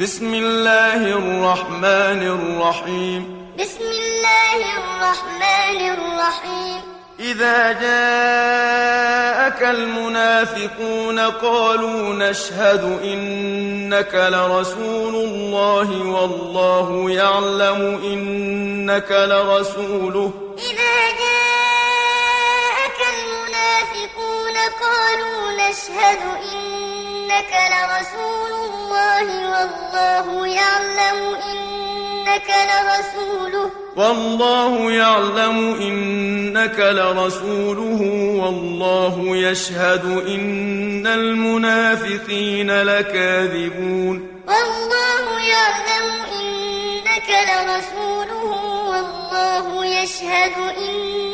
بسم الله الرحمن الرحيم. بسم الله الرحمن الرحيم. إذا جاءك المنافقون قالوا نشهد إنك لرسول الله والله يعلم إنك لرسوله. إذا جاءك المنافقون قالوا نشهد إنك لرسول الله والله يعلم إنك لرسوله. والله يعلم إنك لرسوله والله يشهد إن المنافقين لكاذبون. والله يعلم إنك لرسوله والله يشهد إن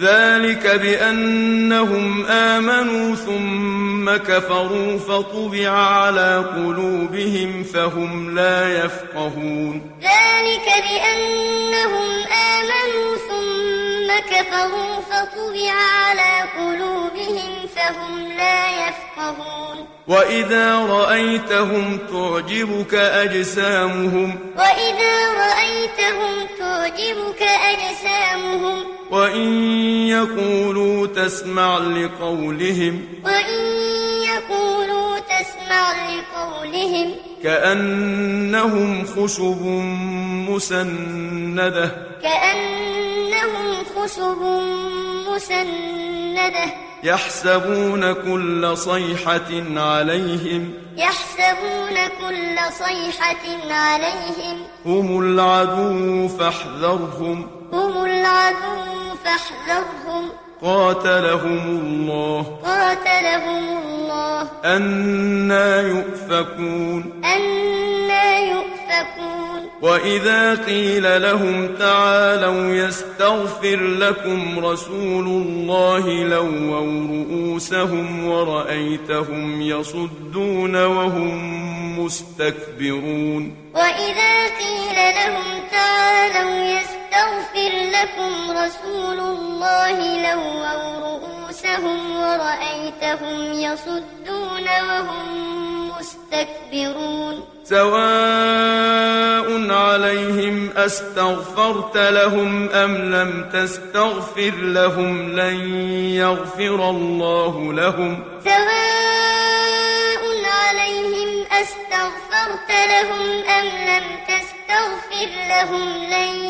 ذلك بأنهم آمنوا ثم كفروا فطبع على قلوبهم فهم لا يفقهون. ذلك بأنهم آمنوا ثم كفروا فطبع على قلوبهم فهم لا يفقهون. وإذا رأيتهم تعجبك أجسامهم. وإذا رأيتهم تعجبك أجسامهم. وإن يقولوا تسمع لقولهم وإن يقولوا تسمع لقولهم كأنهم خشب مسندة كأنهم خشب مسندة يحسبون كل صيحة عليهم يحسبون كل صيحة عليهم هم العدو فاحذرهم هم العدو فاحذرهم. قاتلهم الله. قاتلهم الله. أنا يؤفكون. أنا يؤفكون. وإذا قيل لهم تعالوا يستغفر لكم رسول الله لووا رؤوسهم ورأيتهم يصدون وهم مستكبرون. وإذا قيل لهم تعالوا يستغفر لكم رسول الله لووا رؤوسهم ورأيتهم يصدون وهم مستكبرون. سواء عليهم أستغفرت لهم أم لم تستغفر لهم لن يغفر الله لهم. سواء عليهم أستغفرت لهم أم لم تستغفر لهم لن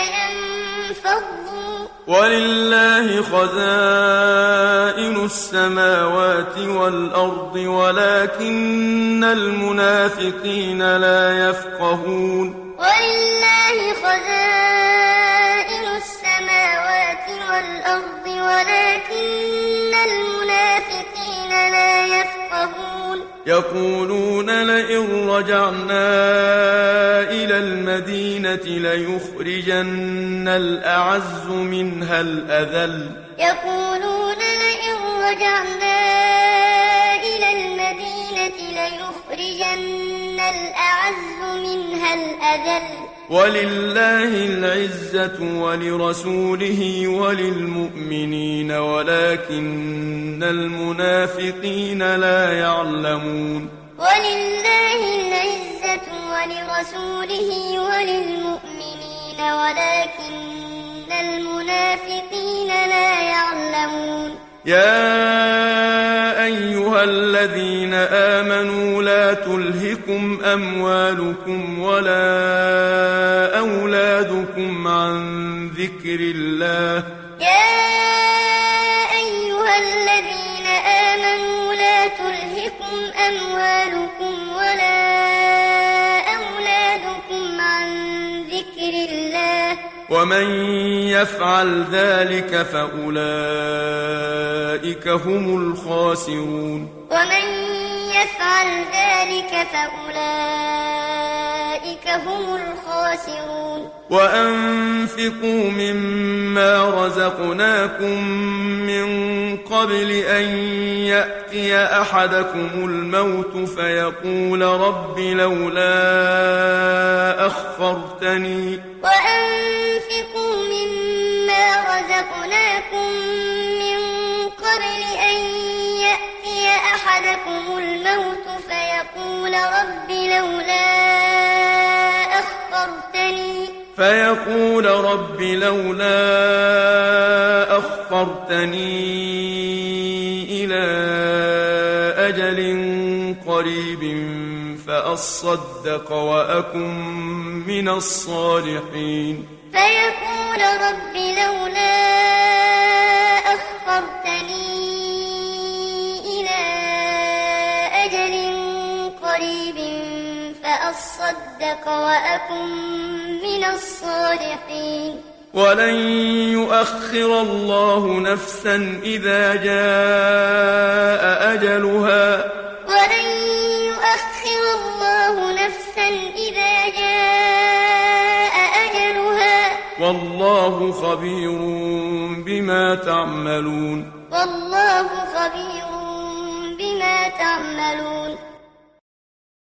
حتى ينفضوا ولله خزائن السماوات والأرض ولكن المنافقين لا يفقهون. ولله خزائن السماوات والأرض ولكن يقولون لئن رجعنا إلى المدينة ليخرجن الأعز منها الأذل. يقولون لئن رجعنا إلى المدينة ليخرجن الأعز منها الأذل. ولله العزة ولرسوله وللمؤمنين ولكن المنافقين لا يعلمون. ولله العزة ولرسوله وللمؤمنين ولكن المنافقين لا يعلمون. يا أيها الذين آمنوا لا تلهكم أموالكم ولا أولادكم عن ذكر الله. يا أيها الذين آمنوا لا تلهكم أموالكم ومن يفعل ذلك فأولئك هم الخاسرون. ومن يفعل ذلك فأولئك هم الخاسرون. وأنفقوا مما رزقناكم من قبل أن يأتي أحدكم الموت فيقول رب لولا أخرتني. وأنفقوا الموت فيقول رب لولا أخرتني. فيقول رب لولا أخرتني إلى أجل قريب فأصدق وأكن من الصالحين. فيقول رب لولا أخرتني فأصدق وأكن من الصالحين ولن يؤخر الله نفسا إذا جاء أجلها. ولن يؤخر الله نفسا إذا جاء أجلها. والله خبير بما تعملون. والله خبير بما تعملون.